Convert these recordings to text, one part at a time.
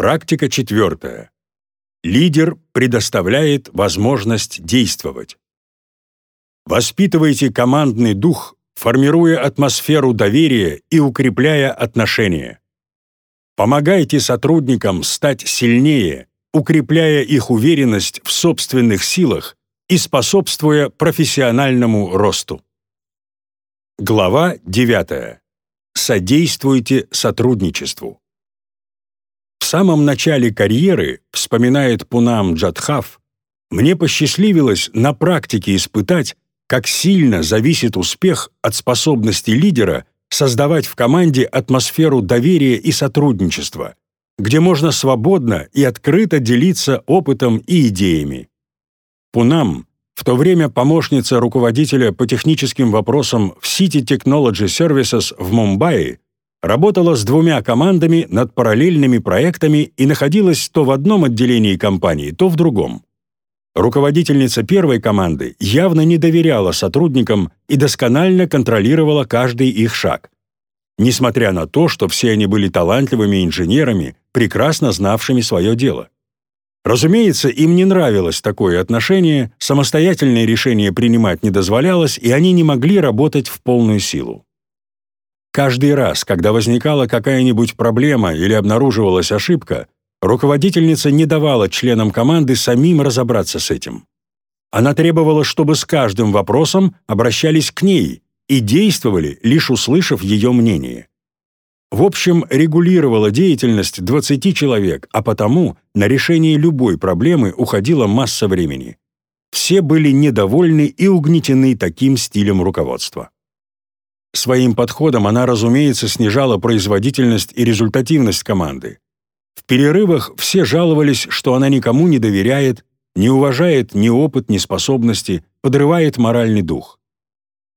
Практика четвертая. Лидер предоставляет возможность действовать. Воспитывайте командный дух, формируя атмосферу доверия и укрепляя отношения. Помогайте сотрудникам стать сильнее, укрепляя их уверенность в собственных силах и способствуя профессиональному росту. Глава 9. Содействуйте сотрудничеству. В самом начале карьеры, вспоминает Пунам Джадхав, мне посчастливилось на практике испытать, как сильно зависит успех от способности лидера создавать в команде атмосферу доверия и сотрудничества, где можно свободно и открыто делиться опытом и идеями. Пунам, в то время помощница руководителя по техническим вопросам в City Technology Services в Мумбаи, работала с двумя командами над параллельными проектами и находилась то в одном отделении компании, то в другом. Руководительница первой команды явно не доверяла сотрудникам и досконально контролировала каждый их шаг. Несмотря на то, что все они были талантливыми инженерами, прекрасно знавшими свое дело. Разумеется, им не нравилось такое отношение, самостоятельные решения принимать не дозволялось, и они не могли работать в полную силу. Каждый раз, когда возникала какая-нибудь проблема или обнаруживалась ошибка, руководительница не давала членам команды самим разобраться с этим. Она требовала, чтобы с каждым вопросом обращались к ней и действовали, лишь услышав ее мнение. В общем, регулировала деятельность 20 человек, а потому на решение любой проблемы уходила масса времени. Все были недовольны и угнетены таким стилем руководства. Своим подходом она, разумеется, снижала производительность и результативность команды. В перерывах все жаловались, что она никому не доверяет, не уважает ни опыт, ни способности, подрывает моральный дух.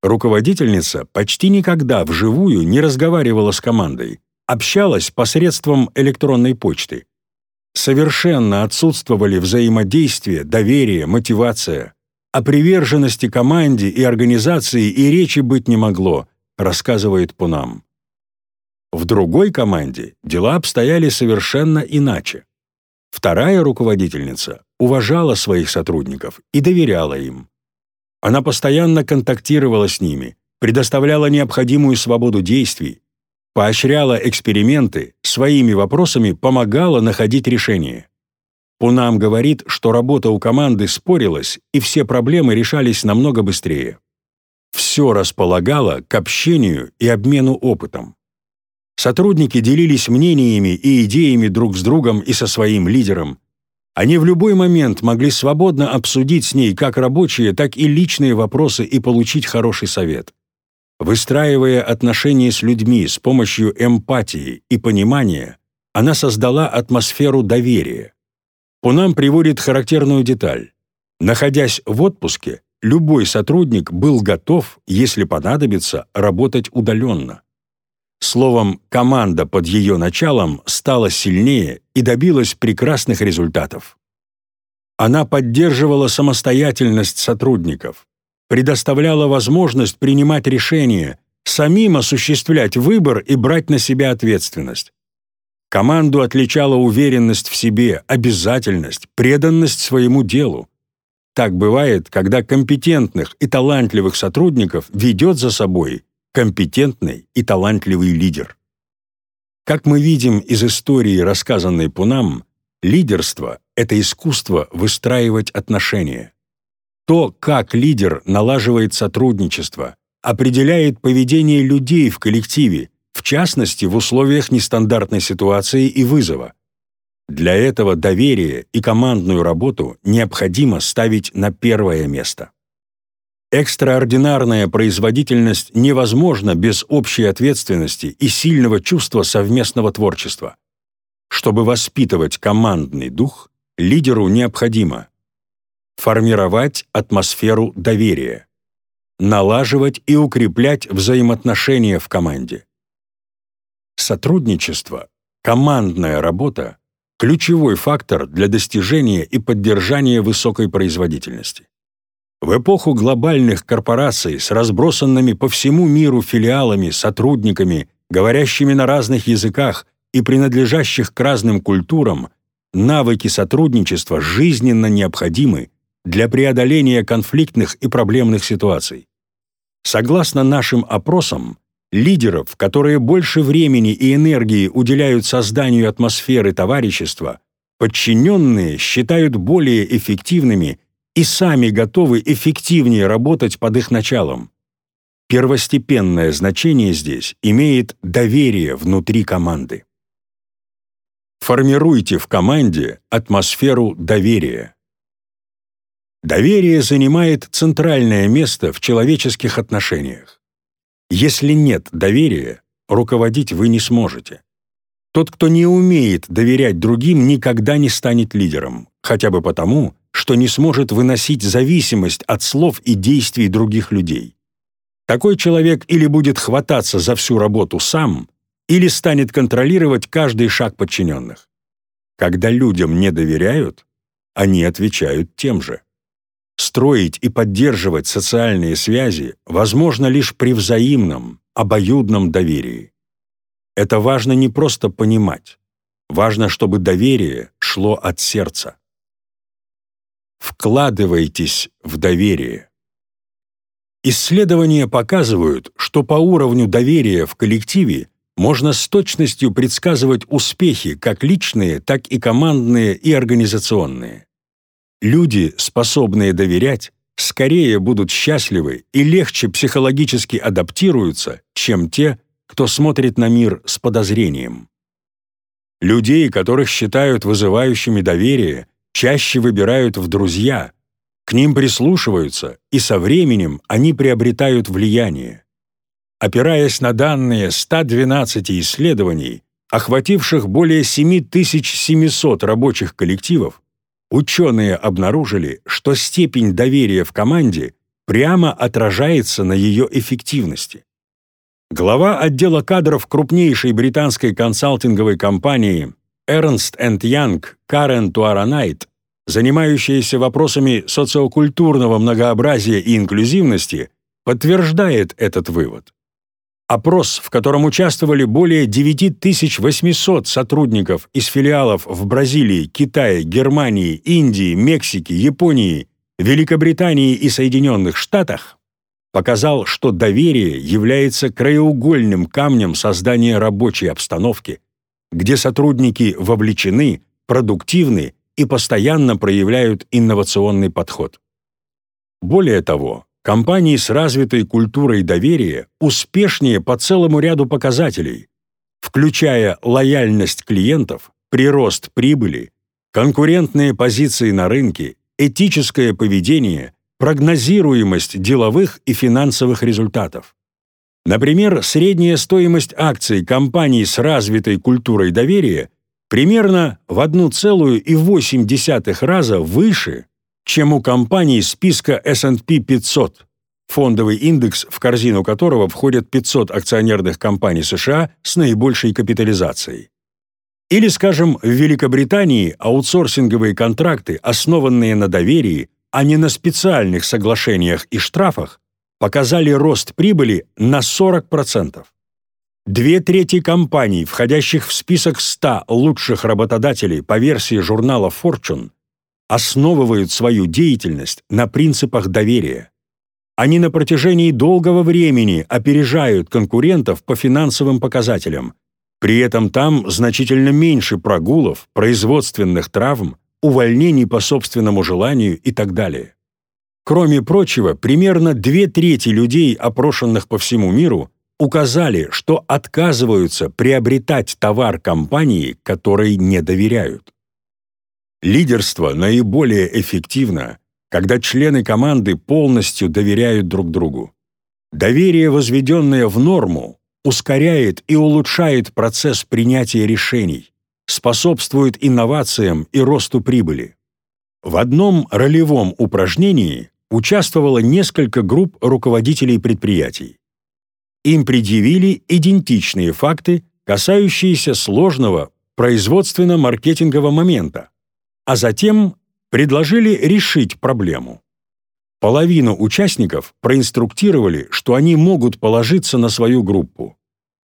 Руководительница почти никогда вживую не разговаривала с командой, общалась посредством электронной почты. Совершенно отсутствовали взаимодействие, доверие, мотивация. О приверженности команде и организации и речи быть не могло, рассказывает Пунам. В другой команде дела обстояли совершенно иначе. Вторая руководительница уважала своих сотрудников и доверяла им. Она постоянно контактировала с ними, предоставляла необходимую свободу действий, поощряла эксперименты, своими вопросами помогала находить решения. Пунам говорит, что работа у команды спорилась, и все проблемы решались намного быстрее. Все располагало к общению и обмену опытом. Сотрудники делились мнениями и идеями друг с другом и со своим лидером, они в любой момент могли свободно обсудить с ней как рабочие, так и личные вопросы и получить хороший совет. Выстраивая отношения с людьми с помощью эмпатии и понимания, она создала атмосферу доверия. Пунам приводит характерную деталь. Находясь в отпуске, любой сотрудник был готов, если понадобится, работать удаленно. Словом, команда под ее началом стала сильнее и добилась прекрасных результатов. Она поддерживала самостоятельность сотрудников, предоставляла возможность принимать решения, самим осуществлять выбор и брать на себя ответственность. Команду отличала уверенность в себе, обязательность, преданность своему делу. Так бывает, когда компетентных и талантливых сотрудников ведет за собой компетентный и талантливый лидер. Как мы видим из истории, рассказанной Пунам, лидерство — это искусство выстраивать отношения. То, как лидер налаживает сотрудничество, определяет поведение людей в коллективе, в частности, в условиях нестандартной ситуации и вызова. Для этого доверие и командную работу необходимо ставить на первое место. Экстраординарная производительность невозможна без общей ответственности и сильного чувства совместного творчества. Чтобы воспитывать командный дух, лидеру необходимо формировать атмосферу доверия, налаживать и укреплять взаимоотношения в команде. Сотрудничество, командная работа – ключевой фактор для достижения и поддержания высокой производительности. В эпоху глобальных корпораций с разбросанными по всему миру филиалами, сотрудниками, говорящими на разных языках, и принадлежащих к разным культурам, навыки сотрудничества жизненно необходимы для преодоления конфликтных и проблемных ситуаций. Согласно нашим опросам, лидеров, которые больше времени и энергии уделяют созданию атмосферы товарищества, подчиненные считают более эффективными и сами готовы эффективнее работать под их началом. Первостепенное значение здесь имеет доверие внутри команды. Формируйте в команде атмосферу доверия. Доверие занимает центральное место в человеческих отношениях. Если нет доверия, руководить вы не сможете. Тот, кто не умеет доверять другим, никогда не станет лидером, хотя бы потому, что не сможет выносить зависимость от слов и действий других людей. Такой человек или будет хвататься за всю работу сам, или станет контролировать каждый шаг подчиненных. Когда людям не доверяют, они отвечают тем же. Строить и поддерживать социальные связи возможно лишь при взаимном, обоюдном доверии. Это важно не просто понимать. Важно, чтобы доверие шло от сердца. Вкладывайтесь в доверие. Исследования показывают, что по уровню доверия в коллективе можно с точностью предсказывать успехи как личные, так и командные и организационные. Люди, способные доверять, скорее будут счастливы и легче психологически адаптируются, чем те, кто смотрит на мир с подозрением. Людей, которых считают вызывающими доверие, чаще выбирают в друзья, к ним прислушиваются, и со временем они приобретают влияние. Опираясь на данные 112 исследований, охвативших более 7700 рабочих коллективов, ученые обнаружили, что степень доверия в команде прямо отражается на ее эффективности. Глава отдела кадров крупнейшей британской консалтинговой компании Ernst Young Карен Туаранайт, занимающаяся вопросами социокультурного многообразия и инклюзивности, подтверждает этот вывод. Опрос, в котором участвовали более 9800 сотрудников из филиалов в Бразилии, Китае, Германии, Индии, Мексике, Японии, Великобритании и Соединенных Штатах, показал, что доверие является краеугольным камнем создания рабочей обстановки, где сотрудники вовлечены, продуктивны и постоянно проявляют инновационный подход. Более того, компании с развитой культурой доверия успешнее по целому ряду показателей, включая лояльность клиентов, прирост прибыли, конкурентные позиции на рынке, этическое поведение, прогнозируемость деловых и финансовых результатов. Например, средняя стоимость акций компаний с развитой культурой доверия примерно в 1,8 раза выше, чем у компаний списка S&P 500, фондовый индекс, в корзину которого входят 500 акционерных компаний США с наибольшей капитализацией. Или, скажем, в Великобритании аутсорсинговые контракты, основанные на доверии, а не на специальных соглашениях и штрафах, показали рост прибыли на 40%. Две трети компаний, входящих в список 100 лучших работодателей по версии журнала Fortune, основывают свою деятельность на принципах доверия. Они на протяжении долгого времени опережают конкурентов по финансовым показателям. При этом там значительно меньше прогулов, производственных травм, увольнений по собственному желанию и так далее. Кроме прочего, примерно две трети людей, опрошенных по всему миру, указали, что отказываются приобретать товар компании, которой не доверяют. Лидерство наиболее эффективно, когда члены команды полностью доверяют друг другу. Доверие, возведенное в норму, ускоряет и улучшает процесс принятия решений, способствует инновациям и росту прибыли. В одном ролевом упражнении участвовало несколько групп руководителей предприятий. Им предъявили идентичные факты, касающиеся сложного производственно-маркетингового момента, а затем предложили решить проблему. Половину участников проинструктировали, что они могут положиться на свою группу.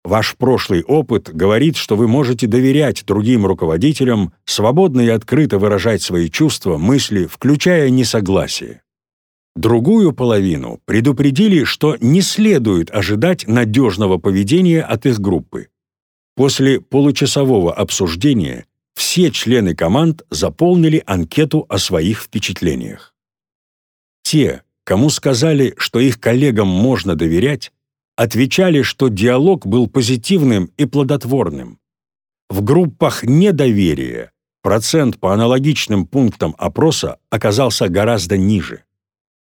Ваш прошлый опыт говорит, что вы можете доверять другим руководителям, свободно и открыто выражать свои чувства, мысли, включая несогласие. Другую половину предупредили, что не следует ожидать надежного поведения от их группы. После получасового обсуждения все члены команд заполнили анкету о своих впечатлениях. Те, кому сказали, что их коллегам можно доверять, отвечали, что диалог был позитивным и плодотворным. В группах недоверия процент по аналогичным пунктам опроса оказался гораздо ниже.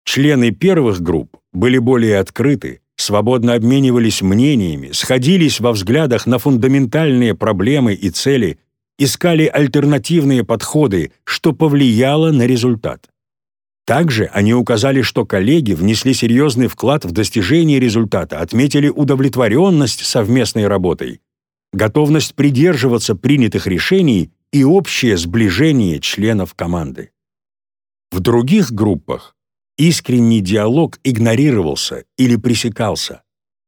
Члены первых групп были более открыты, свободно обменивались мнениями, сходились во взглядах на фундаментальные проблемы и цели, искали альтернативные подходы, что повлияло на результат. Также они указали, что коллеги внесли серьезный вклад в достижение результата, отметили удовлетворенность совместной работой, готовность придерживаться принятых решений и общее сближение членов команды. В других группах искренний диалог игнорировался или пресекался.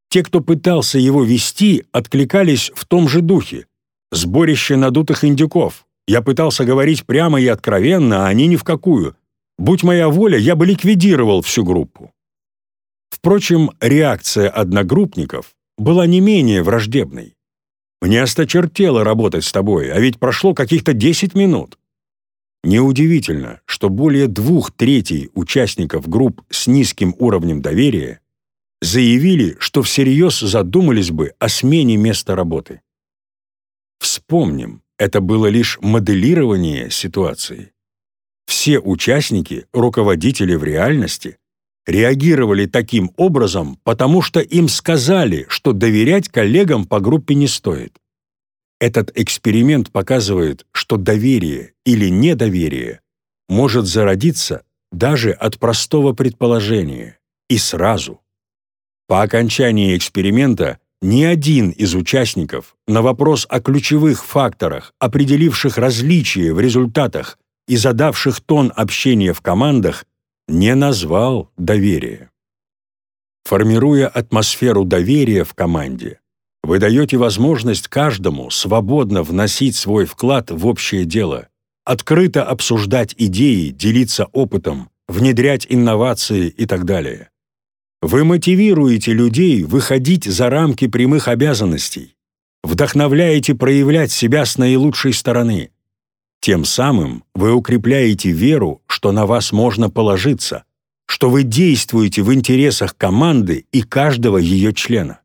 Те, кто пытался его вести, откликались в том же духе. Сборище надутых индюков. Я пытался говорить прямо и откровенно, а они ни в какую – Будь моя воля, я бы ликвидировал всю группу. Впрочем, реакция одногруппников была не менее враждебной. Мне осточертело работать с тобой, а ведь прошло каких-то 10 минут. Неудивительно, что более двух третей участников групп с низким уровнем доверия заявили, что всерьез задумались бы о смене места работы. Вспомним, это было лишь моделирование ситуации. Все участники, руководители в реальности, реагировали таким образом, потому что им сказали, что доверять коллегам по группе не стоит. Этот эксперимент показывает, что доверие или недоверие может зародиться даже от простого предположения и сразу. По окончании эксперимента ни один из участников на вопрос о ключевых факторах, определивших различия в результатах и задавших тон общения в командах, не назвал доверие. Формируя атмосферу доверия в команде, вы даете возможность каждому свободно вносить свой вклад в общее дело, открыто обсуждать идеи, делиться опытом, внедрять инновации и так далее. Вы мотивируете людей выходить за рамки прямых обязанностей, вдохновляете проявлять себя с наилучшей стороны, тем самым вы укрепляете веру, что на вас можно положиться, что вы действуете в интересах команды и каждого ее члена.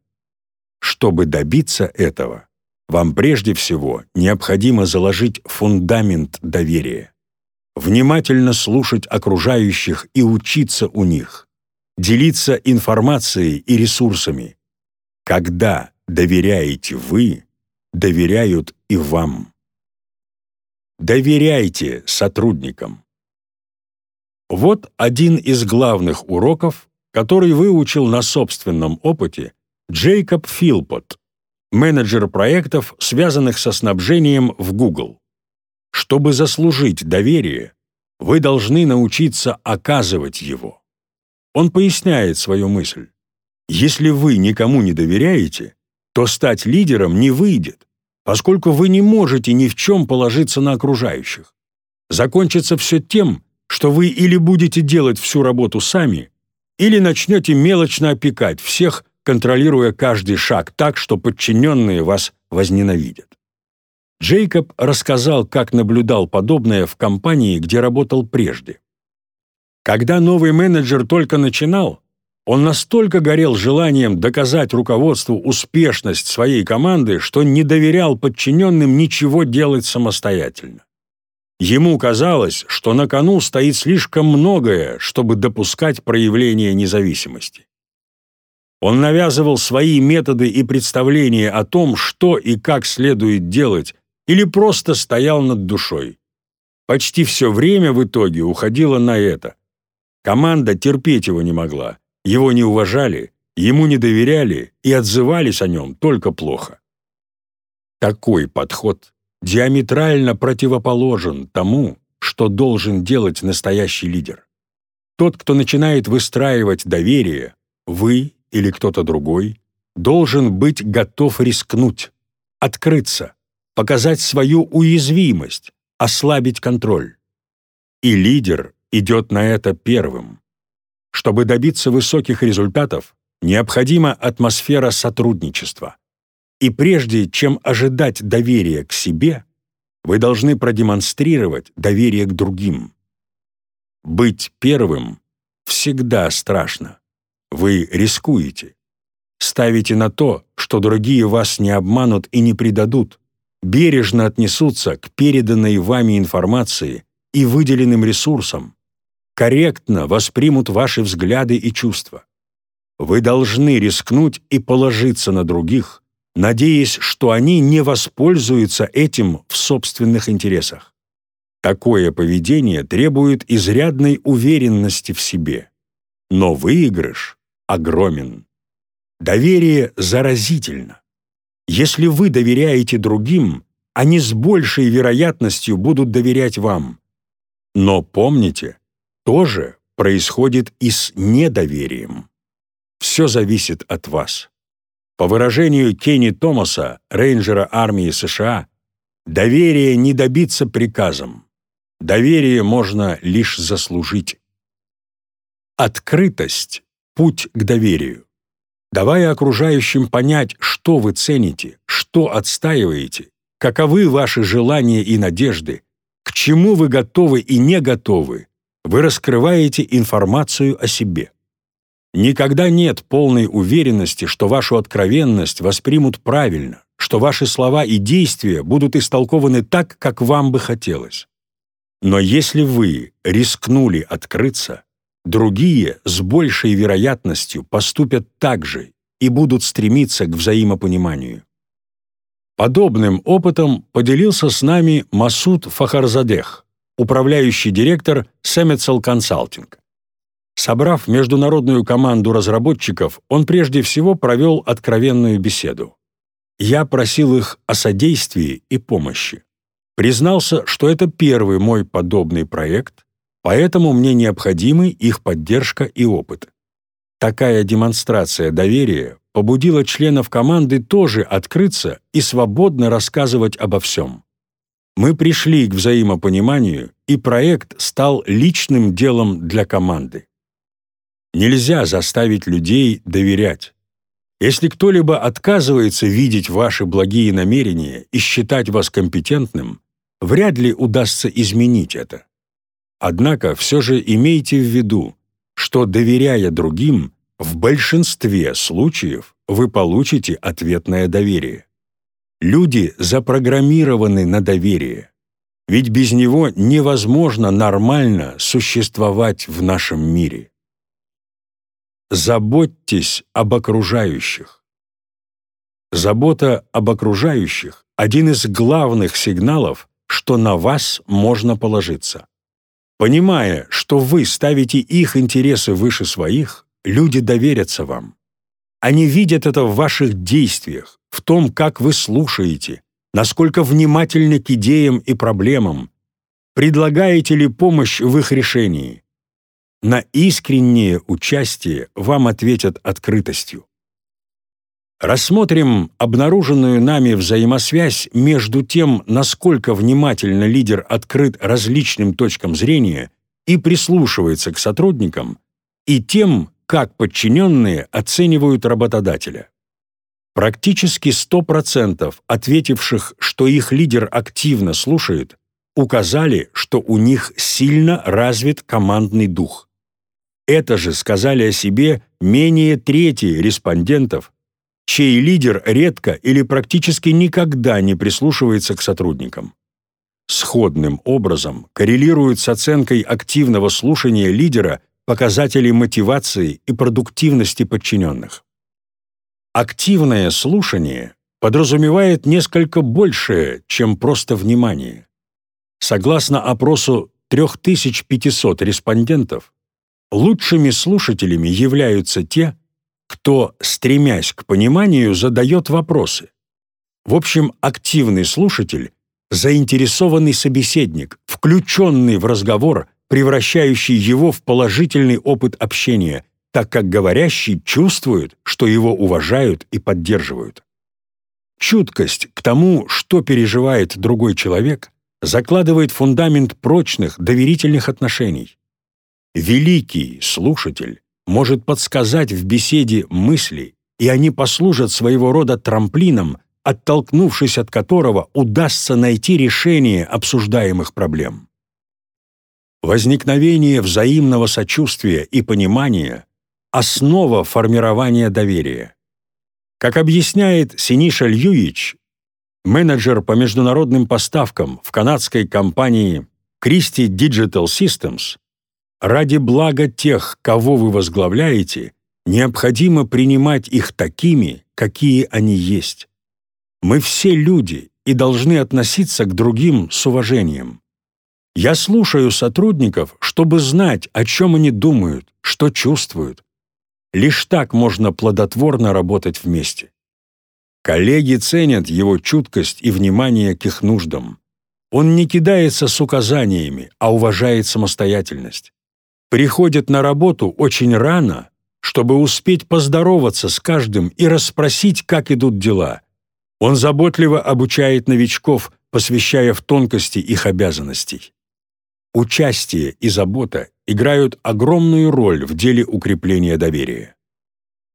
Чтобы добиться этого, вам прежде всего необходимо заложить фундамент доверия, внимательно слушать окружающих и учиться у них, делиться информацией и ресурсами. Когда доверяете вы, доверяют и вам. Доверяйте сотрудникам. Вот один из главных уроков, который выучил на собственном опыте Джейкоб Филпот, менеджер проектов, связанных со снабжением в Google. Чтобы заслужить доверие, вы должны научиться оказывать его. Он поясняет свою мысль. Если вы никому не доверяете, то стать лидером не выйдет поскольку вы не можете ни в чем положиться на окружающих. Закончится все тем, что вы или будете делать всю работу сами, или начнете мелочно опекать всех, контролируя каждый шаг так, что подчиненные вас возненавидят. Джейкоб рассказал, как наблюдал подобное в компании, где работал прежде. Когда новый менеджер только начинал, он настолько горел желанием доказать руководству успешность своей команды, что не доверял подчиненным ничего делать самостоятельно. Ему казалось, что на кону стоит слишком многое, чтобы допускать проявление независимости. Он навязывал свои методы и представления о том, что и как следует делать, или просто стоял над душой. Почти все время в итоге уходило на это. Команда терпеть его не могла, его не уважали, ему не доверяли и отзывались о нем только плохо. Такой подход диаметрально противоположен тому, что должен делать настоящий лидер. Тот, кто начинает выстраивать доверие, вы или кто-то другой, должен быть готов рискнуть, открыться, показать свою уязвимость, ослабить контроль. И лидер идет на это первым. Чтобы добиться высоких результатов, необходима атмосфера сотрудничества. И прежде чем ожидать доверия к себе, вы должны продемонстрировать доверие к другим. Быть первым всегда страшно. Вы рискуете. Ставите на то, что другие вас не обманут и не предадут, бережно отнесутся к переданной вами информации и выделенным ресурсам, корректно воспримут ваши взгляды и чувства. Вы должны рискнуть и положиться на других, надеясь, что они не воспользуются этим в собственных интересах. Такое поведение требует изрядной уверенности в себе. Но выигрыш огромен. Доверие заразительно. Если вы доверяете другим, они с большей вероятностью будут доверять вам. Но помните, тоже происходит и с недоверием. Все зависит от вас. По выражению Кенни Томаса, рейнджера армии США, доверие не добиться приказом. Доверие можно лишь заслужить. Открытость – путь к доверию. Давая окружающим понять, что вы цените, что отстаиваете, каковы ваши желания и надежды, к чему вы готовы и не готовы, вы раскрываете информацию о себе. Никогда нет полной уверенности, что вашу откровенность воспримут правильно, что ваши слова и действия будут истолкованы так, как вам бы хотелось. Но если вы рискнули открыться, другие с большей вероятностью поступят так же и будут стремиться к взаимопониманию. Подобным опытом поделился с нами Масуд Фахарзадех, управляющий директор Semetzel Consulting. Собрав международную команду разработчиков, он прежде всего провел откровенную беседу. Я просил их о содействии и помощи. Признался, что это первый мой подобный проект, поэтому мне необходимы их поддержка и опыт. Такая демонстрация доверия побудила членов команды тоже открыться и свободно рассказывать обо всем. Мы пришли к взаимопониманию, и проект стал личным делом для команды. Нельзя заставить людей доверять. Если кто-либо отказывается видеть ваши благие намерения и считать вас компетентным, вряд ли удастся изменить это. Однако все же имейте в виду, что, доверяя другим, в большинстве случаев вы получите ответное доверие. Люди запрограммированы на доверие, ведь без него невозможно нормально существовать в нашем мире. Заботьтесь об окружающих. Забота об окружающих – один из главных сигналов, что на вас можно положиться. Понимая, что вы ставите их интересы выше своих, люди доверятся вам. Они видят это в ваших действиях, в том, как вы слушаете, насколько внимательны к идеям и проблемам, предлагаете ли помощь в их решении, на искреннее участие вам ответят открытостью. Рассмотрим обнаруженную нами взаимосвязь между тем, насколько внимательно лидер открыт различным точкам зрения и прислушивается к сотрудникам, и тем, как подчиненные оценивают работодателя. Практически 100% ответивших, что их лидер активно слушает, указали, что у них сильно развит командный дух. Это же сказали о себе менее трети респондентов, чей лидер редко или практически никогда не прислушивается к сотрудникам. Сходным образом коррелируют с оценкой активного слушания лидера показатели мотивации и продуктивности подчиненных. Активное слушание подразумевает несколько большее, чем просто внимание. Согласно опросу 3500 респондентов, Лучшими слушателями являются те, кто, стремясь к пониманию, задает вопросы. В общем, активный слушатель – заинтересованный собеседник, включенный в разговор, превращающий его в положительный опыт общения, так как говорящий чувствует, что его уважают и поддерживают. Чуткость к тому, что переживает другой человек, закладывает фундамент прочных, доверительных отношений. Великий слушатель может подсказать в беседе мысли, и они послужат своего рода трамплином, оттолкнувшись от которого удастся найти решение обсуждаемых проблем. Возникновение взаимного сочувствия и понимания – основа формирования доверия. Как объясняет Синиша Льюич, менеджер по международным поставкам в канадской компании Christie Digital Systems, ради блага тех, кого вы возглавляете, необходимо принимать их такими, какие они есть. Мы все люди и должны относиться к другим с уважением. Я слушаю сотрудников, чтобы знать, о чем они думают, что чувствуют. Лишь так можно плодотворно работать вместе. Коллеги ценят его чуткость и внимание к их нуждам. Он не кидается с указаниями, а уважает самостоятельность. Приходит на работу очень рано, чтобы успеть поздороваться с каждым и расспросить, как идут дела. Он заботливо обучает новичков, посвящая в тонкости их обязанностей. Участие и забота играют огромную роль в деле укрепления доверия.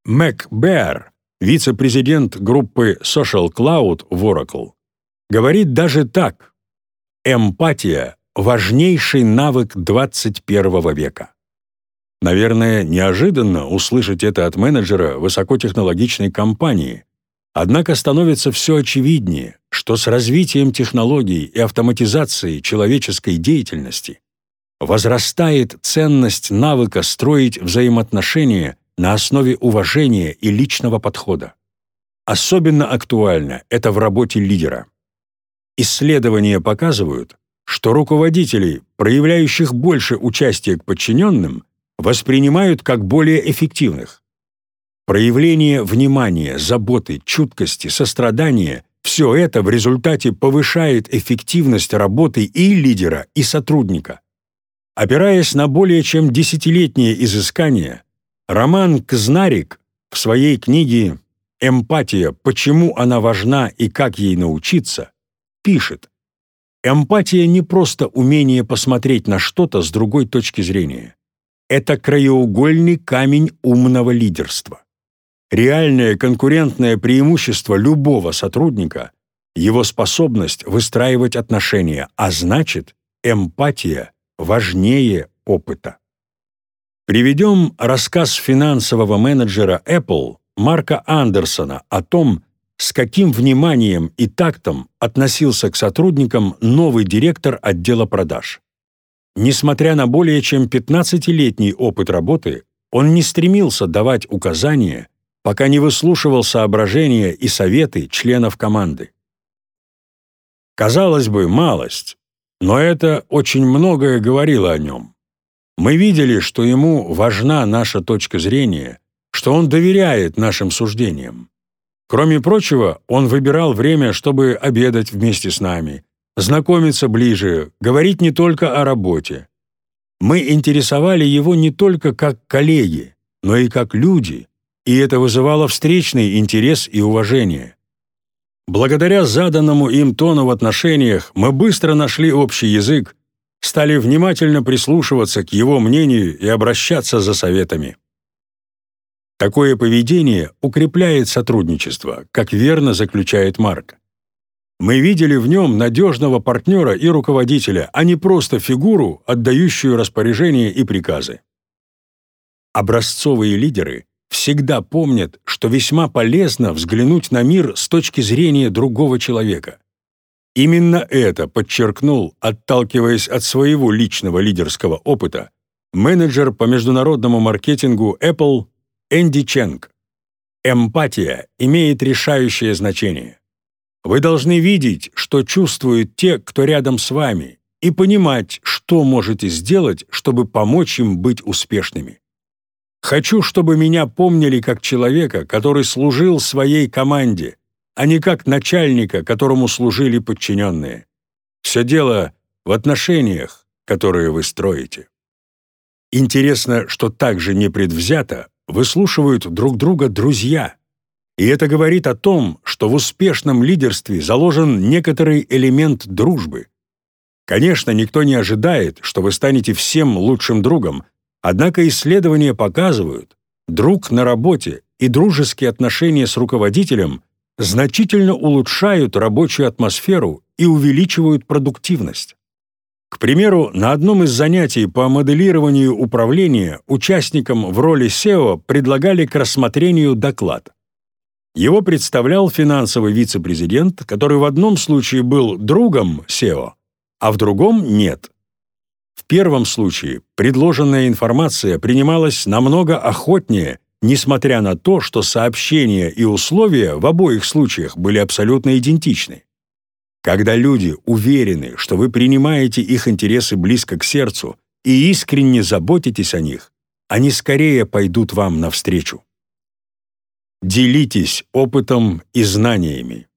Мэг Бэр, вице-президент группы Social Cloud в Oracle, говорит даже так. Эмпатия – важнейший навык 21 века. Наверное, неожиданно услышать это от менеджера высокотехнологичной компании, однако становится все очевиднее, что с развитием технологий и автоматизацией человеческой деятельности возрастает ценность навыка строить взаимоотношения на основе уважения и личного подхода. Особенно актуально это в работе лидера. Исследования показывают, что руководителей, проявляющих больше участия к подчиненным, воспринимают как более эффективных. Проявление внимания, заботы, чуткости, сострадания – все это в результате повышает эффективность работы и лидера, и сотрудника. Опираясь на более чем десятилетние изыскания, Роман Кзнарик в своей книге «Эмпатия. Почему она важна и как ей научиться» пишет, «Эмпатия не просто умение посмотреть на что-то с другой точки зрения. Это краеугольный камень умного лидерства. Реальное конкурентное преимущество любого сотрудника – его способность выстраивать отношения, а значит, эмпатия важнее опыта. Приведем рассказ финансового менеджера Apple Марка Андерсона о том, с каким вниманием и тактом относился к сотрудникам новый директор отдела продаж. Несмотря на более чем 15-летний опыт работы, он не стремился давать указания, пока не выслушивал соображения и советы членов команды. Казалось бы, малость, но это очень многое говорило о нем. Мы видели, что ему важна наша точка зрения, что он доверяет нашим суждениям. Кроме прочего, он выбирал время, чтобы обедать вместе с нами, знакомиться ближе, говорить не только о работе. Мы интересовали его не только как коллеги, но и как люди, и это вызывало встречный интерес и уважение. Благодаря заданному им тону в отношениях мы быстро нашли общий язык стали внимательно прислушиваться к его мнению и обращаться за советами. Такое поведение укрепляет сотрудничество, как верно заключает Марк. Мы видели в нем надежного партнера и руководителя, а не просто фигуру, отдающую распоряжения и приказы. Образцовые лидеры всегда помнят, что весьма полезно взглянуть на мир с точки зрения другого человека. Именно это подчеркнул, отталкиваясь от своего личного лидерского опыта, менеджер по международному маркетингу Apple Энди Ченг. Эмпатия имеет решающее значение. Вы должны видеть, что чувствуют те, кто рядом с вами, и понимать, что можете сделать, чтобы помочь им быть успешными. Хочу, чтобы меня помнили как человека, который служил своей команде, а не как начальника, которому служили подчиненные. Все дело в отношениях, которые вы строите. Интересно, что также непредвзято выслушивают друг друга друзья. И это говорит о том, что в успешном лидерстве заложен некоторый элемент дружбы. Конечно, никто не ожидает, что вы станете всем лучшим другом, однако исследования показывают, друг на работе и дружеские отношения с руководителем значительно улучшают рабочую атмосферу и увеличивают продуктивность. К примеру, на одном из занятий по моделированию управления участникам в роли SEO предлагали к рассмотрению доклад. Его представлял финансовый вице-президент, который в одном случае был другом SEO, а в другом — нет. В первом случае предложенная информация принималась намного охотнее, несмотря на то, что сообщения и условия в обоих случаях были абсолютно идентичны. Когда люди уверены, что вы принимаете их интересы близко к сердцу и искренне заботитесь о них, они скорее пойдут вам навстречу. Делитесь опытом и знаниями.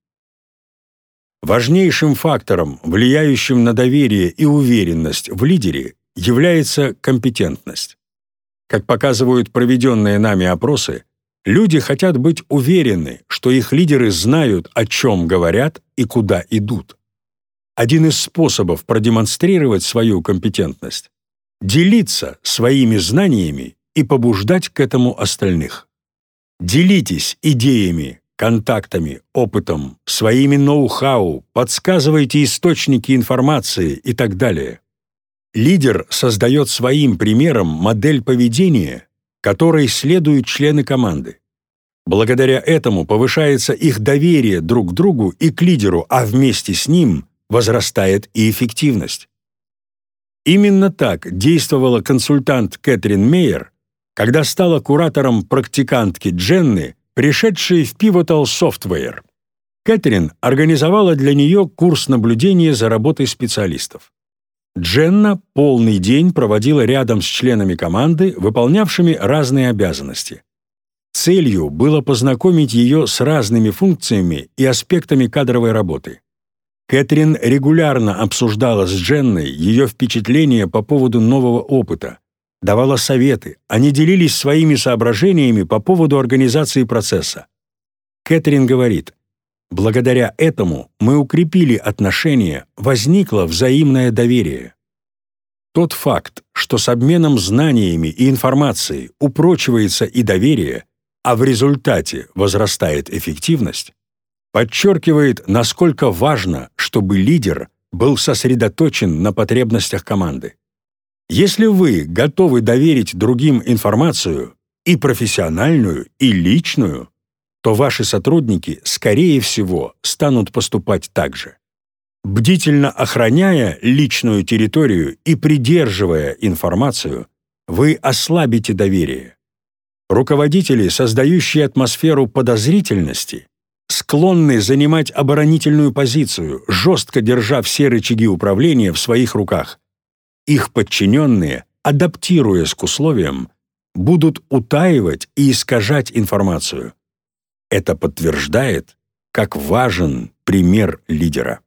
Важнейшим фактором, влияющим на доверие и уверенность в лидере, является компетентность. Как показывают проведенные нами опросы, Люди хотят быть уверены, что их лидеры знают, о чем говорят и куда идут. Один из способов продемонстрировать свою компетентность — делиться своими знаниями и побуждать к этому остальных. Делитесь идеями, контактами, опытом, своими ноу-хау, подсказывайте источники информации и так далее. Лидер создает своим примером модель поведения, которой следуют члены команды. Благодаря этому повышается их доверие друг к другу и к лидеру, а вместе с ним возрастает и эффективность. Именно так действовала консультант Кэтрин Мейер, когда стала куратором практикантки Дженны, пришедшей в Pivotal Software. Кэтрин организовала для нее курс наблюдения за работой специалистов. Дженна полный день проводила рядом с членами команды, выполнявшими разные обязанности. Целью было познакомить ее с разными функциями и аспектами кадровой работы. Кэтрин регулярно обсуждала с Дженной ее впечатления по поводу нового опыта, давала советы, они делились своими соображениями по поводу организации процесса. Кэтрин говорит, Благодаря этому мы укрепили отношения, возникло взаимное доверие. Тот факт, что с обменом знаниями и информацией упрочивается и доверие, а в результате возрастает эффективность, подчеркивает, насколько важно, чтобы лидер был сосредоточен на потребностях команды. Если вы готовы доверить другим информацию, и профессиональную, и личную, то ваши сотрудники, скорее всего, станут поступать так же. Бдительно охраняя личную территорию и придерживая информацию, вы ослабите доверие. Руководители, создающие атмосферу подозрительности, склонны занимать оборонительную позицию, жестко держа все рычаги управления в своих руках. Их подчиненные, адаптируясь к условиям, будут утаивать и искажать информацию. Это подтверждает, как важен пример лидера.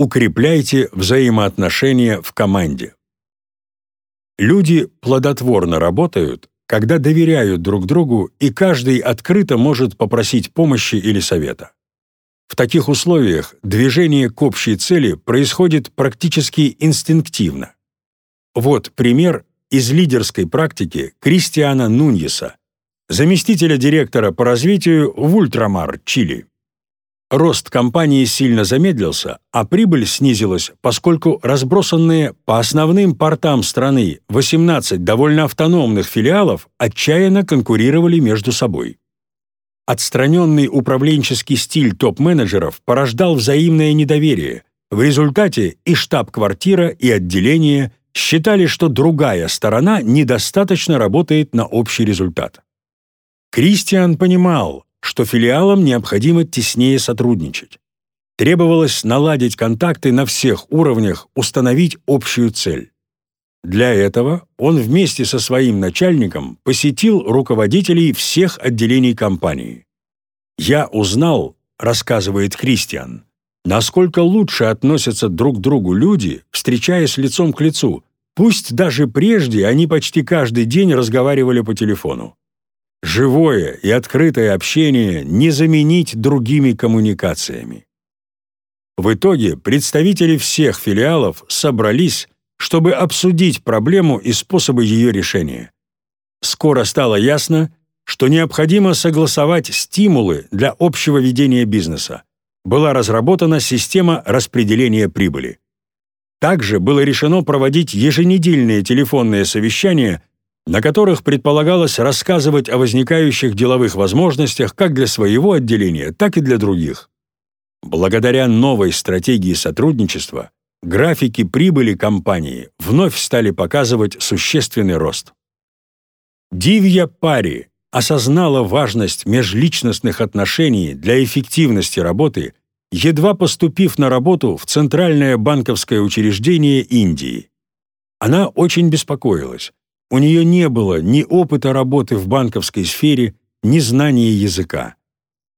Укрепляйте взаимоотношения в команде. Люди плодотворно работают, когда доверяют друг другу, и каждый открыто может попросить помощи или совета. В таких условиях движение к общей цели происходит практически инстинктивно. Вот пример из лидерской практики Кристиана Нуньеса, заместителя директора по развитию в Ультрамар, Чили. Рост компании сильно замедлился, а прибыль снизилась, поскольку разбросанные по основным портам страны 18 довольно автономных филиалов отчаянно конкурировали между собой. Отстраненный управленческий стиль топ-менеджеров порождал взаимное недоверие. В результате и штаб-квартира, и отделение считали, что другая сторона недостаточно работает на общий результат. Кристиан понимал, что филиалам необходимо теснее сотрудничать. Требовалось наладить контакты на всех уровнях, установить общую цель. Для этого он вместе со своим начальником посетил руководителей всех отделений компании. «Я узнал», — рассказывает Кристиан, насколько лучше относятся друг к другу люди, встречаясь лицом к лицу, Пусть даже прежде они почти каждый день разговаривали по телефону. Живое и открытое общение не заменить другими коммуникациями. В итоге представители всех филиалов собрались, чтобы обсудить проблему и способы ее решения. Скоро стало ясно, что необходимо согласовать стимулы для общего ведения бизнеса. Была разработана система распределения прибыли. Также было решено проводить еженедельные телефонные совещания, на которых предполагалось рассказывать о возникающих деловых возможностях как для своего отделения, так и для других. Благодаря новой стратегии сотрудничества графики прибыли компании вновь стали показывать существенный рост. Дивья Пари осознала важность межличностных отношений для эффективности работы, едва поступив на работу в Центральное банковское учреждение Индии. Она очень беспокоилась. У нее не было ни опыта работы в банковской сфере, ни знания языка.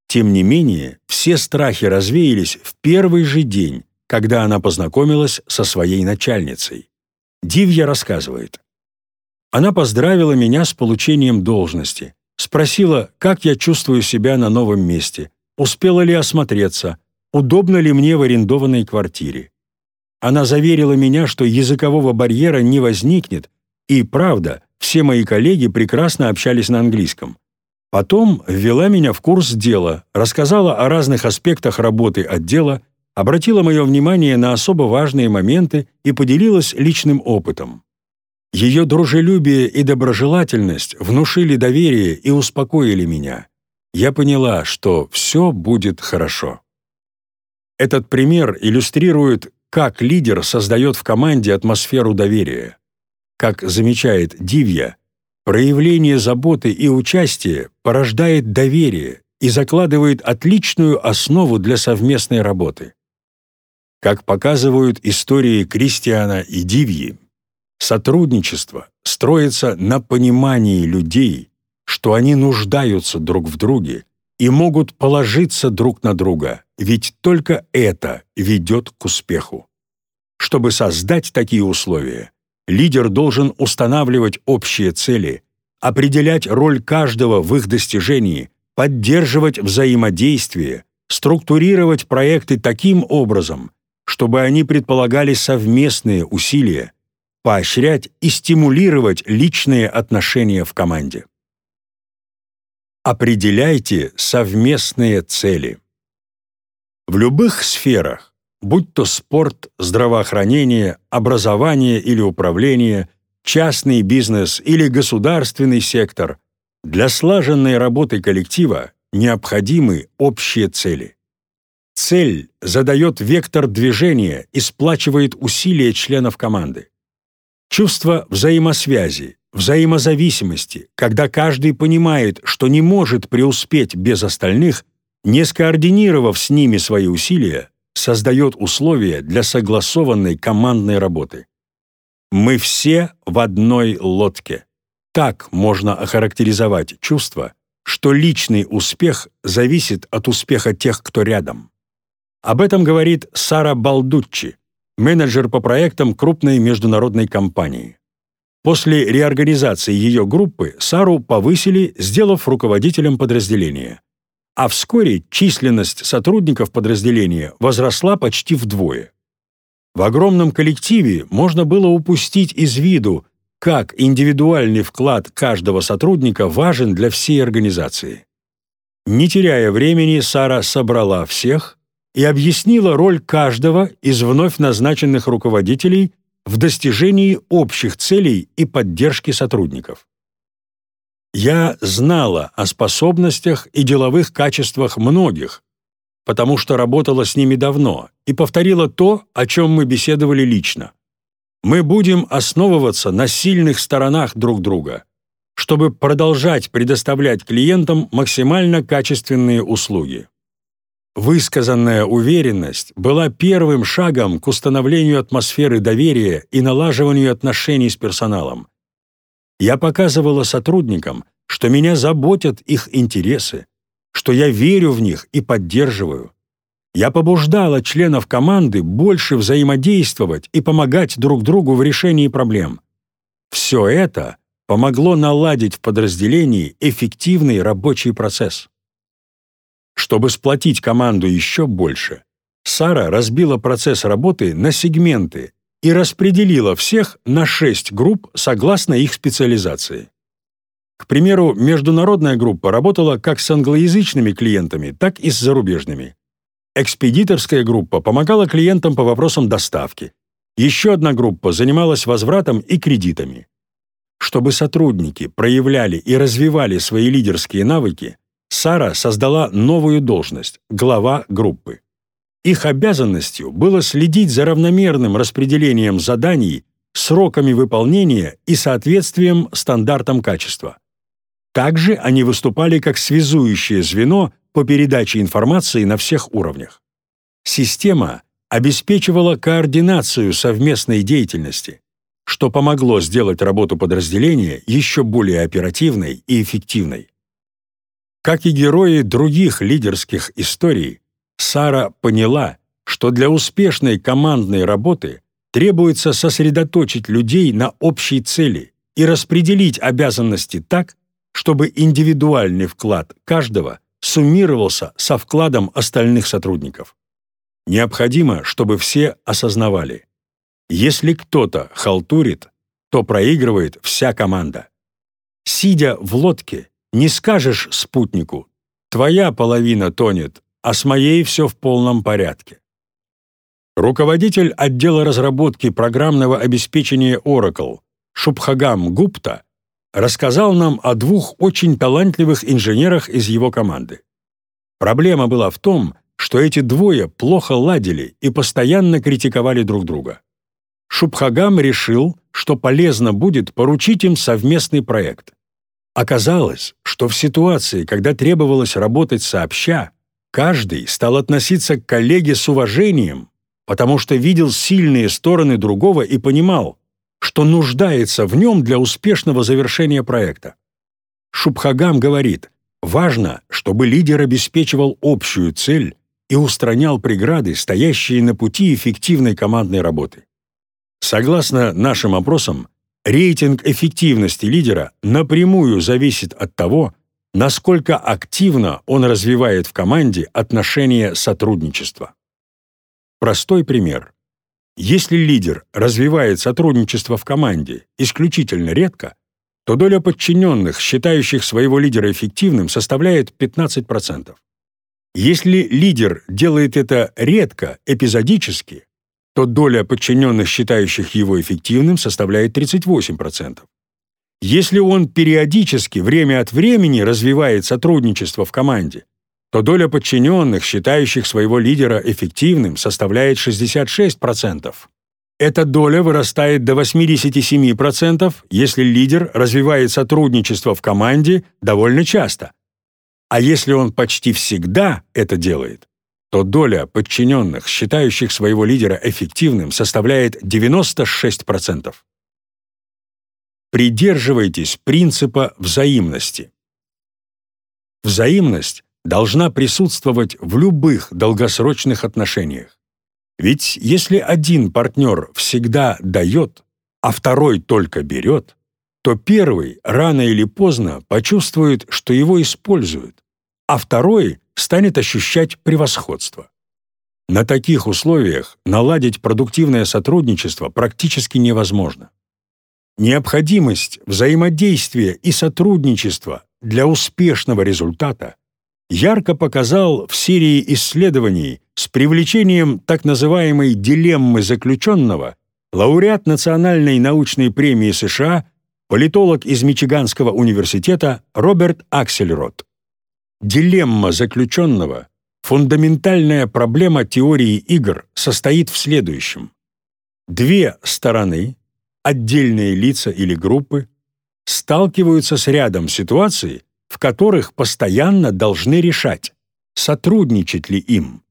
Тем не менее, все страхи развеялись в первый же день, когда она познакомилась со своей начальницей. Дивья рассказывает. Она поздравила меня с получением должности, Спросила, как я чувствую себя на новом месте, успела ли осмотреться, удобно ли мне в арендованной квартире. Она заверила меня, что языкового барьера не возникнет, и, правда, все мои коллеги прекрасно общались на английском. Потом ввела меня в курс дела, рассказала о разных аспектах работы отдела, обратила мое внимание на особо важные моменты и поделилась личным опытом. Ее дружелюбие и доброжелательность внушили доверие и успокоили меня. Я поняла, что все будет хорошо. Этот пример иллюстрирует, как лидер создает в команде атмосферу доверия. Как замечает Дивья, проявление заботы и участия порождает доверие и закладывает отличную основу для совместной работы. Как показывают истории Кристиана и Дивьи, Сотрудничество строится на понимании людей, что они нуждаются друг в друге и могут положиться друг на друга, ведь только это ведет к успеху. Чтобы создать такие условия, лидер должен устанавливать общие цели, определять роль каждого в их достижении, поддерживать взаимодействие, структурировать проекты таким образом, чтобы они предполагали совместные усилия, поощрять и стимулировать личные отношения в команде. Определяйте совместные цели. В любых сферах, будь то спорт, здравоохранение, образование или управление, частный бизнес или государственный сектор, для слаженной работы коллектива необходимы общие цели. Цель задает вектор движения и сплачивает усилия членов команды. Чувство взаимосвязи, взаимозависимости, когда каждый понимает, что не может преуспеть без остальных, не скоординировав с ними свои усилия, создает условия для согласованной командной работы. Мы все в одной лодке. Так можно охарактеризовать чувство, что личный успех зависит от успеха тех, кто рядом. Об этом говорит Сара Балдуччи, менеджер по проектам крупной международной компании. После реорганизации ее группы Сару повысили, сделав руководителем подразделения. А вскоре численность сотрудников подразделения возросла почти вдвое. В огромном коллективе можно было упустить из виду, как индивидуальный вклад каждого сотрудника важен для всей организации. Не теряя времени, Сара собрала всех, и объяснила роль каждого из вновь назначенных руководителей в достижении общих целей и поддержке сотрудников. Я знала о способностях и деловых качествах многих, потому что работала с ними давно, и повторила то, о чем мы беседовали лично. Мы будем основываться на сильных сторонах друг друга, чтобы продолжать предоставлять клиентам максимально качественные услуги. Высказанная уверенность была первым шагом к установлению атмосферы доверия и налаживанию отношений с персоналом. Я показывала сотрудникам, что меня заботят их интересы, что я верю в них и поддерживаю. Я побуждала членов команды больше взаимодействовать и помогать друг другу в решении проблем. Все это помогло наладить в подразделении эффективный рабочий процесс. Чтобы сплотить команду еще больше, Сара разбила процесс работы на сегменты и распределила всех на шесть групп согласно их специализации. К примеру, международная группа работала как с англоязычными клиентами, так и с зарубежными. Экспедиторская группа помогала клиентам по вопросам доставки. Еще одна группа занималась возвратом и кредитами. Чтобы сотрудники проявляли и развивали свои лидерские навыки, Сара создала новую должность – глава группы. Их обязанностью было следить за равномерным распределением заданий, сроками выполнения и соответствием стандартам качества. Также они выступали как связующее звено по передаче информации на всех уровнях. Система обеспечивала координацию совместной деятельности, что помогло сделать работу подразделения еще более оперативной и эффективной. Как и герои других лидерских историй, Сара поняла, что для успешной командной работы требуется сосредоточить людей на общей цели и распределить обязанности так, чтобы индивидуальный вклад каждого суммировался со вкладом остальных сотрудников. Необходимо, чтобы все осознавали, если кто-то халтурит, то проигрывает вся команда. Сидя в лодке, не скажешь спутнику «твоя половина тонет, а с моей все в полном порядке». Руководитель отдела разработки программного обеспечения Oracle Шубхагам Гупта рассказал нам о двух очень талантливых инженерах из его команды. Проблема была в том, что эти двое плохо ладили и постоянно критиковали друг друга. Шубхагам решил, что полезно будет поручить им совместный проект. Оказалось, что в ситуации, когда требовалось работать сообща, каждый стал относиться к коллеге с уважением, потому что видел сильные стороны другого и понимал, что нуждается в нем для успешного завершения проекта. Шубхагам говорит, важно, чтобы лидер обеспечивал общую цель и устранял преграды, стоящие на пути эффективной командной работы. Согласно нашим опросам, рейтинг эффективности лидера напрямую зависит от того, насколько активно он развивает в команде отношения сотрудничества. Простой пример. Если лидер развивает сотрудничество в команде исключительно редко, то доля подчиненных, считающих своего лидера эффективным, составляет 15%. Если лидер делает это редко, эпизодически, то доля подчиненных, считающих его эффективным, составляет 38%. Если он периодически, время от времени развивает сотрудничество в команде, то доля подчиненных, считающих своего лидера эффективным, составляет 66%. Эта доля вырастает до 87%, если лидер развивает сотрудничество в команде довольно часто. А если он почти всегда это делает, то доля подчиненных, считающих своего лидера эффективным, составляет 96%. Придерживайтесь принципа взаимности. Взаимность должна присутствовать в любых долгосрочных отношениях. Ведь если один партнер всегда дает, а второй только берет, то первый рано или поздно почувствует, что его используют, а второй станет ощущать превосходство. На таких условиях наладить продуктивное сотрудничество практически невозможно. Необходимость взаимодействия и сотрудничества для успешного результата ярко показал в серии исследований с привлечением так называемой дилеммы заключенного лауреат Национальной научной премии США, политолог из Мичиганского университета Роберт Аксельрод. Дилемма заключенного, фундаментальная проблема теории игр состоит в следующем. Две стороны, отдельные лица или группы, сталкиваются с рядом ситуаций, в которых постоянно должны решать, сотрудничать ли им.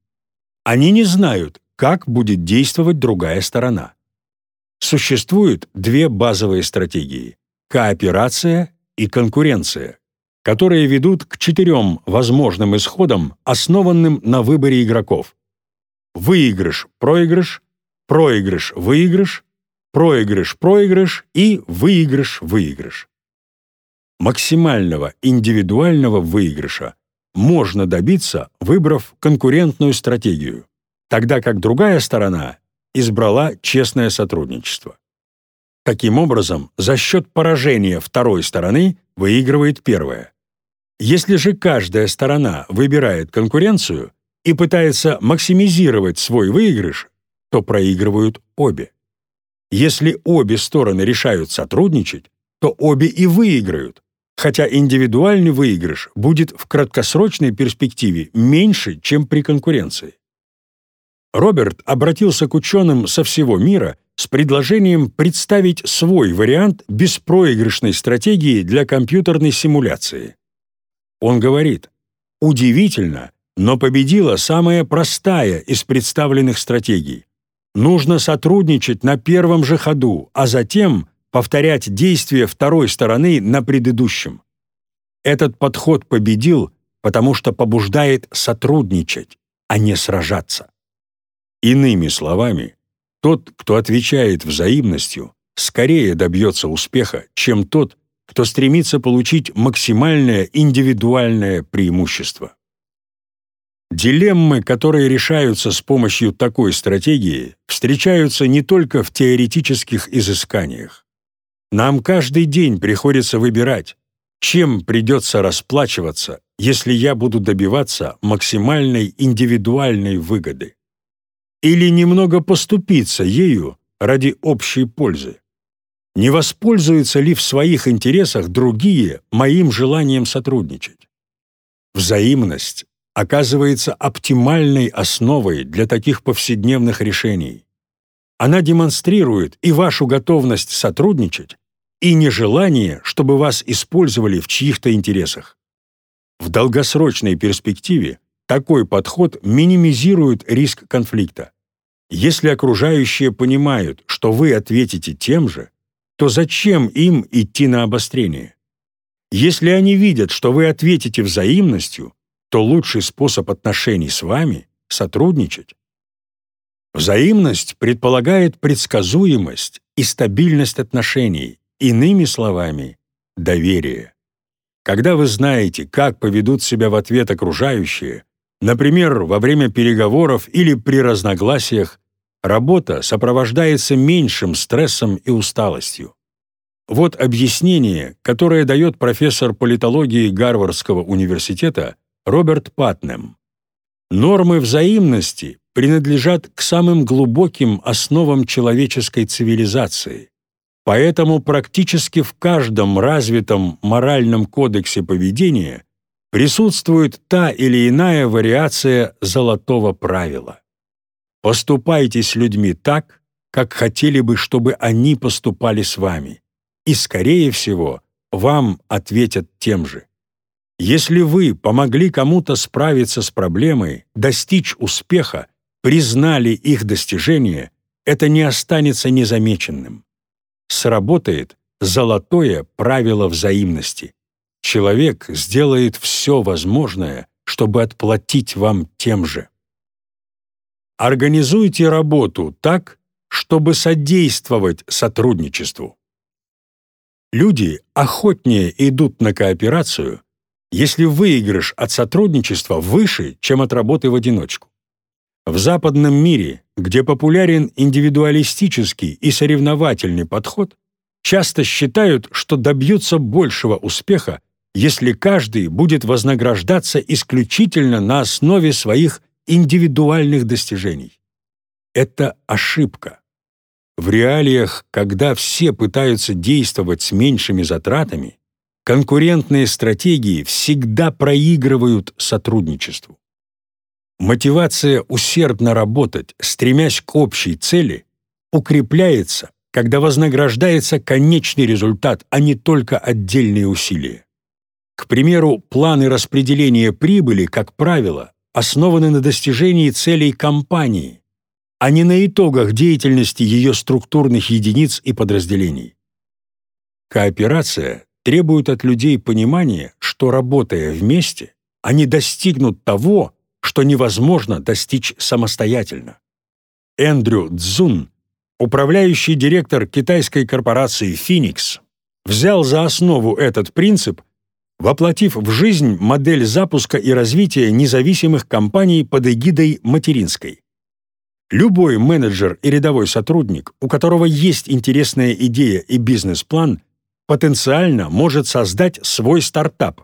Они не знают, как будет действовать другая сторона. Существуют две базовые стратегии – кооперация и конкуренция, которые ведут к четырем возможным исходам, основанным на выборе игроков выигрыш-проигрыш, проигрыш-выигрыш, проигрыш-проигрыш и выигрыш-выигрыш. Максимального индивидуального выигрыша можно добиться, выбрав конкурентную стратегию, тогда как другая сторона избрала честное сотрудничество. Таким образом, за счет поражения второй стороны выигрывает первая. Если же каждая сторона выбирает конкуренцию и пытается максимизировать свой выигрыш, то проигрывают обе. Если обе стороны решают сотрудничать, то обе и выиграют, хотя индивидуальный выигрыш будет в краткосрочной перспективе меньше, чем при конкуренции. Роберт обратился к ученым со всего мира с предложением представить свой вариант беспроигрышной стратегии для компьютерной симуляции. Он говорит, «Удивительно, но победила самая простая из представленных стратегий. Нужно сотрудничать на первом же ходу, а затем повторять действия второй стороны на предыдущем. Этот подход победил, потому что побуждает сотрудничать, а не сражаться. Иными словами, тот, кто отвечает взаимностью, скорее добьется успеха, чем тот, кто стремится получить максимальное индивидуальное преимущество. Дилеммы, которые решаются с помощью такой стратегии, встречаются не только в теоретических изысканиях. Нам каждый день приходится выбирать, чем придется расплачиваться, если я буду добиваться максимальной индивидуальной выгоды. Или немного поступиться ею ради общей пользы. Не воспользуются ли в своих интересах другие моим желанием сотрудничать? Взаимность оказывается оптимальной основой для таких повседневных решений. Она демонстрирует и вашу готовность сотрудничать, и нежелание, чтобы вас использовали в чьих-то интересах. В долгосрочной перспективе такой подход минимизирует риск конфликта. Если окружающие понимают, что вы ответите тем же, то зачем им идти на обострение? Если они видят, что вы ответите взаимностью, то лучший способ отношений с вами — сотрудничать. Взаимность предполагает предсказуемость и стабильность отношений, иными словами, доверие. Когда вы знаете, как поведут себя в ответ окружающие, например, во время переговоров или при разногласиях, работа сопровождается меньшим стрессом и усталостью. Вот объяснение, которое дает профессор политологии Гарвардского университета Роберт Патнем. Нормы взаимности принадлежат к самым глубоким основам человеческой цивилизации. Поэтому практически в каждом развитом моральном кодексе поведения присутствует та или иная вариация золотого правила. Поступайте с людьми так, как хотели бы, чтобы они поступали с вами, и, скорее всего, вам ответят тем же. Если вы помогли кому-то справиться с проблемой, достичь успеха, признали их достижения, это не останется незамеченным. Сработает золотое правило взаимности. Человек сделает все возможное, чтобы отплатить вам тем же. Организуйте работу так, чтобы содействовать сотрудничеству. Люди охотнее идут на кооперацию, если выигрыш от сотрудничества выше, чем от работы в одиночку. В западном мире, где популярен индивидуалистический и соревновательный подход, часто считают, что добьются большего успеха, если каждый будет вознаграждаться исключительно на основе своих индивидуальных достижений. Это ошибка. В реалиях, когда все пытаются действовать с меньшими затратами, Конкурентные стратегии всегда проигрывают сотрудничеству. Мотивация усердно работать, стремясь к общей цели, укрепляется, когда вознаграждается конечный результат, а не только отдельные усилия. К примеру, планы распределения прибыли, как правило, основаны на достижении целей компании, а не на итогах деятельности ее структурных единиц и подразделений. Кооперация требуют от людей понимания, что, работая вместе, они достигнут того, что невозможно достичь самостоятельно. Эндрю Цзун, управляющий директор китайской корпорации Phoenix, взял за основу этот принцип, воплотив в жизнь модель запуска и развития независимых компаний под эгидой материнской. Любой менеджер и рядовой сотрудник, у которого есть интересная идея и бизнес-план, потенциально может создать свой стартап,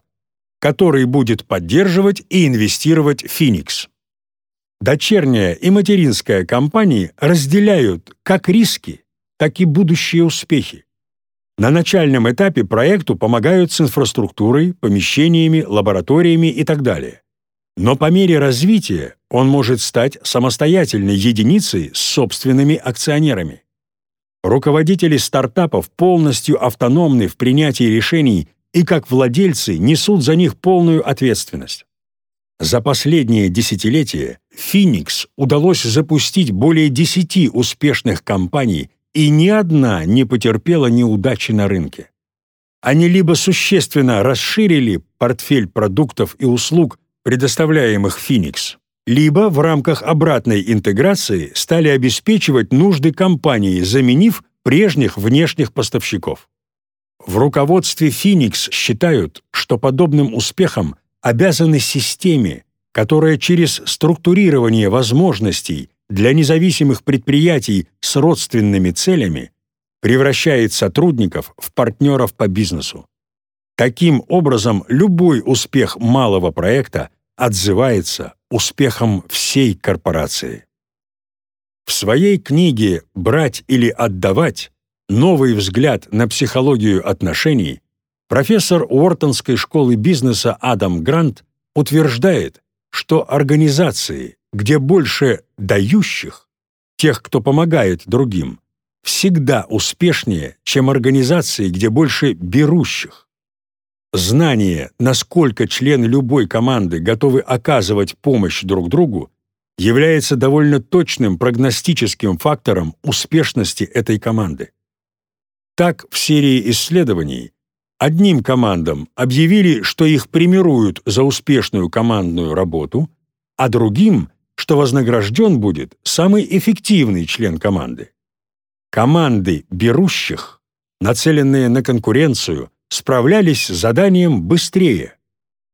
который будет поддерживать и инвестировать Phoenix. Дочерняя и материнская компании разделяют как риски, так и будущие успехи. На начальном этапе проекту помогают с инфраструктурой, помещениями, лабораториями и так далее. Но по мере развития он может стать самостоятельной единицей с собственными акционерами. Руководители стартапов полностью автономны в принятии решений и как владельцы несут за них полную ответственность. За последние десятилетия Phoenix удалось запустить более 10 успешных компаний, и ни одна не потерпела неудачи на рынке. Они либо существенно расширили портфель продуктов и услуг, предоставляемых Phoenix, либо в рамках обратной интеграции стали обеспечивать нужды компании, заменив прежних внешних поставщиков. В руководстве Phoenix считают, что подобным успехом обязаны системе, которая через структурирование возможностей для независимых предприятий с родственными целями превращает сотрудников в партнеров по бизнесу. Таким образом, любой успех малого проекта отзывается успехом всей корпорации. В своей книге «Брать или отдавать. Новый взгляд на психологию отношений» профессор Уортонской школы бизнеса Адам Грант утверждает, что организации, где больше дающих, тех, кто помогает другим, всегда успешнее, чем организации, где больше берущих. Знание, насколько члены любой команды готовы оказывать помощь друг другу, является довольно точным прогностическим фактором успешности этой команды. Так, в серии исследований одним командам объявили, что их премируют за успешную командную работу, а другим, что вознагражден будет самый эффективный член команды. Команды берущих, нацеленные на конкуренцию, справлялись с заданием быстрее,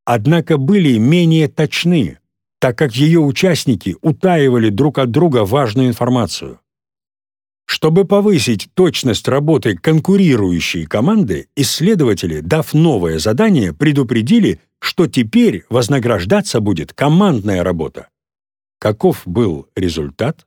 однако были менее точны, так как ее участники утаивали друг от друга важную информацию. Чтобы повысить точность работы конкурирующей команды, исследователи, дав новое задание, предупредили, что теперь вознаграждаться будет командная работа. Каков был результат?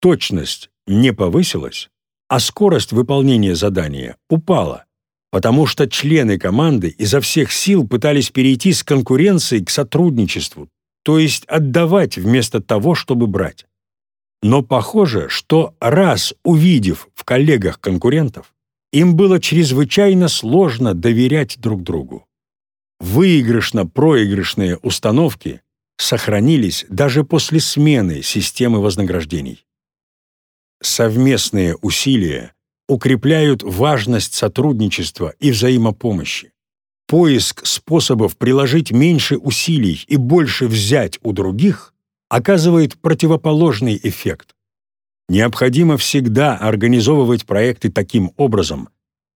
Точность не повысилась, а скорость выполнения задания упала потому что члены команды изо всех сил пытались перейти с конкуренции к сотрудничеству, то есть отдавать вместо того, чтобы брать. Но похоже, что раз увидев в коллегах конкурентов, им было чрезвычайно сложно доверять друг другу. Выигрышно-проигрышные установки сохранились даже после смены системы вознаграждений. Совместные усилия укрепляют важность сотрудничества и взаимопомощи. Поиск способов приложить меньше усилий и больше взять у других оказывает противоположный эффект. Необходимо всегда организовывать проекты таким образом,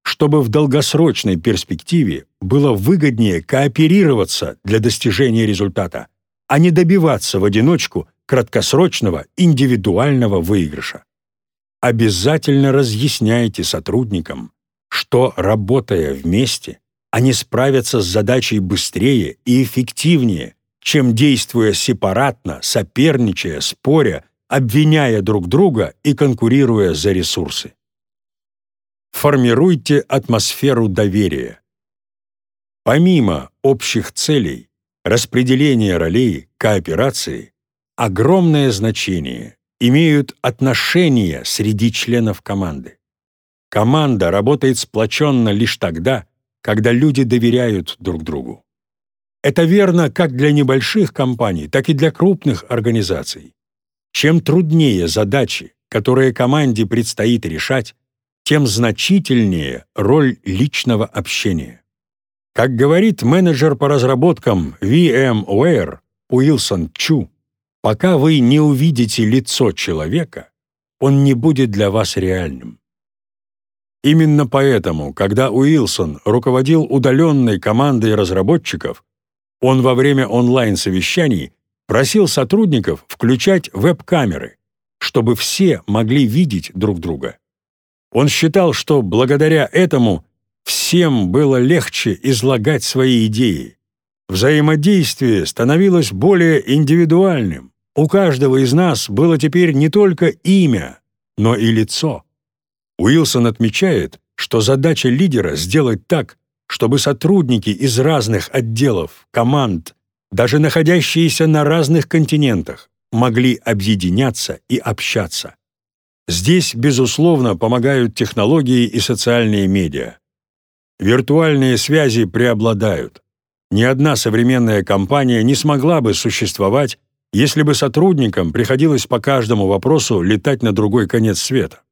чтобы в долгосрочной перспективе было выгоднее кооперироваться для достижения результата, а не добиваться в одиночку краткосрочного индивидуального выигрыша обязательно разъясняйте сотрудникам, что, работая вместе, они справятся с задачей быстрее и эффективнее, чем действуя сепаратно, соперничая, споря, обвиняя друг друга и конкурируя за ресурсы. Формируйте атмосферу доверия. Помимо общих целей, распределения ролей, кооперации, огромное значение имеют отношения среди членов команды. Команда работает сплоченно лишь тогда, когда люди доверяют друг другу. Это верно как для небольших компаний, так и для крупных организаций. Чем труднее задачи, которые команде предстоит решать, тем значительнее роль личного общения. Как говорит менеджер по разработкам VMware, Уилсон Чу, пока вы не увидите лицо человека, он не будет для вас реальным. Именно поэтому, когда Уилсон руководил удаленной командой разработчиков, он во время онлайн-совещаний просил сотрудников включать веб-камеры, чтобы все могли видеть друг друга. Он считал, что благодаря этому всем было легче излагать свои идеи. Взаимодействие становилось более индивидуальным. У каждого из нас было теперь не только имя, но и лицо. Уилсон отмечает, что задача лидера сделать так, чтобы сотрудники из разных отделов, команд, даже находящиеся на разных континентах, могли объединяться и общаться. Здесь, безусловно, помогают технологии и социальные медиа. Виртуальные связи преобладают. Ни одна современная компания не смогла бы существовать, если бы сотрудникам приходилось по каждому вопросу летать на другой конец света.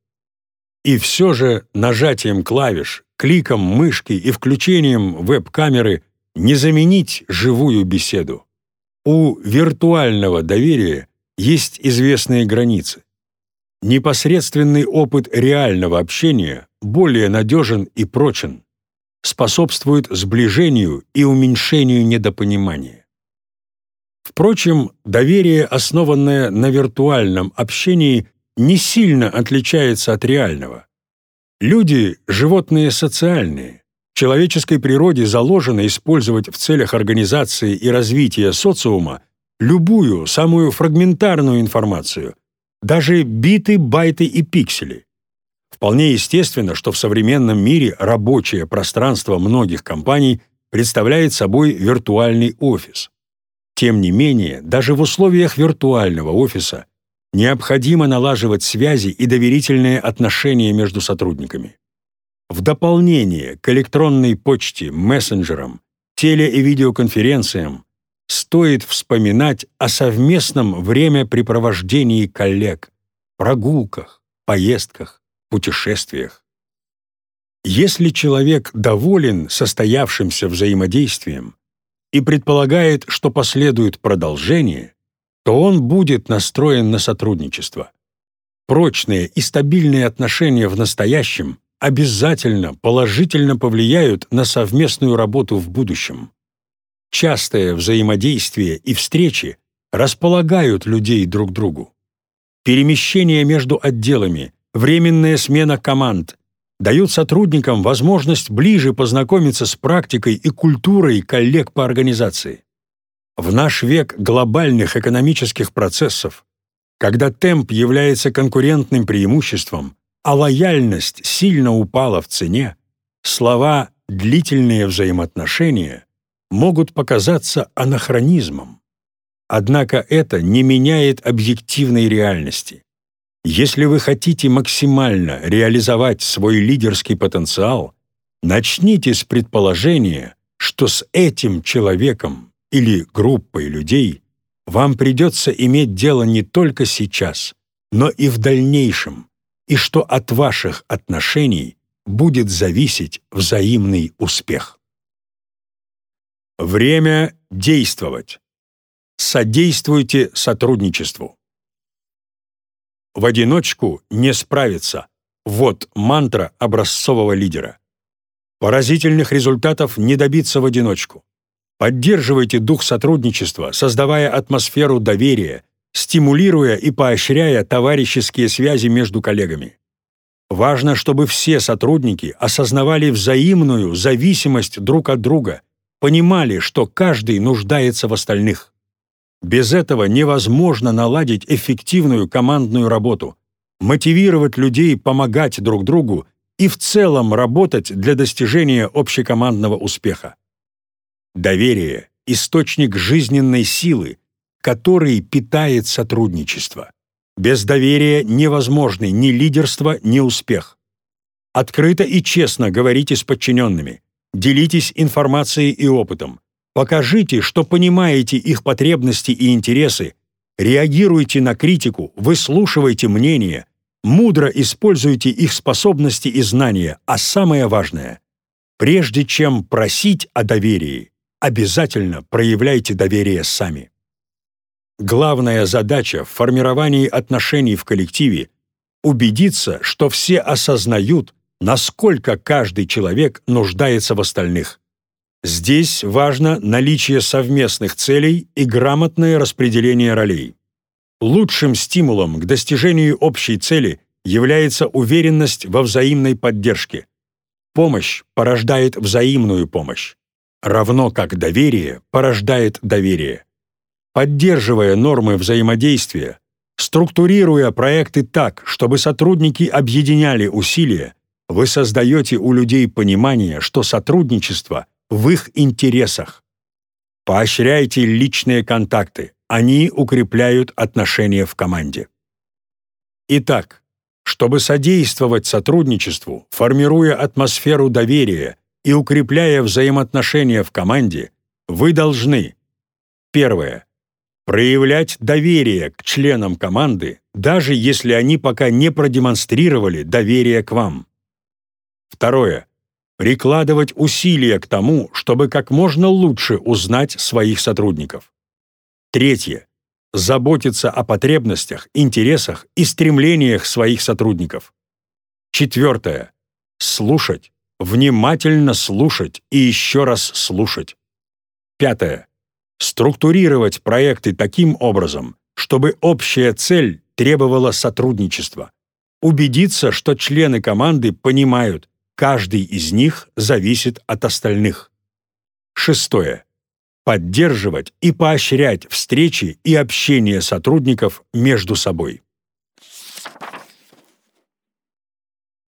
И все же нажатием клавиш, кликом мышки и включением веб-камеры не заменить живую беседу. У виртуального доверия есть известные границы. Непосредственный опыт реального общения более надежен и прочен, способствует сближению и уменьшению недопонимания. Впрочем, доверие, основанное на виртуальном общении, не сильно отличается от реального. Люди – животные социальные. Человеческой природе заложено использовать в целях организации и развития социума любую, самую фрагментарную информацию, даже биты, байты и пиксели. Вполне естественно, что в современном мире рабочее пространство многих компаний представляет собой виртуальный офис. Тем не менее, даже в условиях виртуального офиса необходимо налаживать связи и доверительные отношения между сотрудниками. В дополнение к электронной почте, мессенджерам, теле- и видеоконференциям стоит вспоминать о совместном времяпрепровождении коллег, прогулках, поездках, путешествиях. Если человек доволен состоявшимся взаимодействием и предполагает, что последует продолжение, то он будет настроен на сотрудничество. Прочные и стабильные отношения в настоящем обязательно положительно повлияют на совместную работу в будущем. Частое взаимодействие и встречи располагают людей друг другу. Перемещение между отделами, временная смена команд дают сотрудникам возможность ближе познакомиться с практикой и культурой коллег по организации. В наш век глобальных экономических процессов, когда темп является конкурентным преимуществом, а лояльность сильно упала в цене, слова «длительные взаимоотношения» могут показаться анахронизмом. Однако это не меняет объективной реальности. Если вы хотите максимально реализовать свой лидерский потенциал, начните с предположения, что с этим человеком или группой людей вам придется иметь дело не только сейчас, но и в дальнейшем, и что от ваших отношений будет зависеть взаимный успех. Время действовать. Содействуйте сотрудничеству. В одиночку не справиться. Вот мантра образцового лидера. Поразительных результатов не добиться в одиночку. Поддерживайте дух сотрудничества, создавая атмосферу доверия, стимулируя и поощряя товарищеские связи между коллегами. Важно, чтобы все сотрудники осознавали взаимную зависимость друг от друга, понимали, что каждый нуждается в остальных. Без этого невозможно наладить эффективную командную работу, мотивировать людей помогать друг другу и в целом работать для достижения общекомандного успеха. Доверие – источник жизненной силы, который питает сотрудничество. Без доверия невозможны ни лидерство, ни успех. Открыто и честно говорите с подчиненными, делитесь информацией и опытом, покажите, что понимаете их потребности и интересы, реагируйте на критику, выслушивайте мнения, мудро используйте их способности и знания, а самое важное – прежде чем просить о доверии, обязательно проявляйте доверие сами. главная задача в формировании отношений в коллективе – убедиться, что все осознают, насколько каждый человек нуждается в остальных. Здесь важно наличие совместных целей и грамотное распределение ролей. Лучшим стимулом к достижению общей цели является уверенность во взаимной поддержке. Помощь порождает взаимную помощь, равно как доверие порождает доверие. Поддерживая нормы взаимодействия, структурируя проекты так, чтобы сотрудники объединяли усилия, вы создаете у людей понимание, что сотрудничество в их интересах. Поощряйте личные контакты, они укрепляют отношения в команде. Итак, чтобы содействовать сотрудничеству, формируя атмосферу доверия и укрепляя взаимоотношения в команде, вы должны Первое. Проявлять доверие к членам команды, даже если они пока не продемонстрировали доверие к вам. Второе. Прикладывать усилия к тому, чтобы как можно лучше узнать своих сотрудников. Третье. Заботиться о потребностях, интересах и стремлениях своих сотрудников. Четвертое. Слушать, внимательно слушать и еще раз слушать. Пятое. Структурировать проекты таким образом, чтобы общая цель требовала сотрудничества. Убедиться, что члены команды понимают, каждый из них зависит от остальных. Шестое поддерживать и поощрять встречи и общение сотрудников между собой.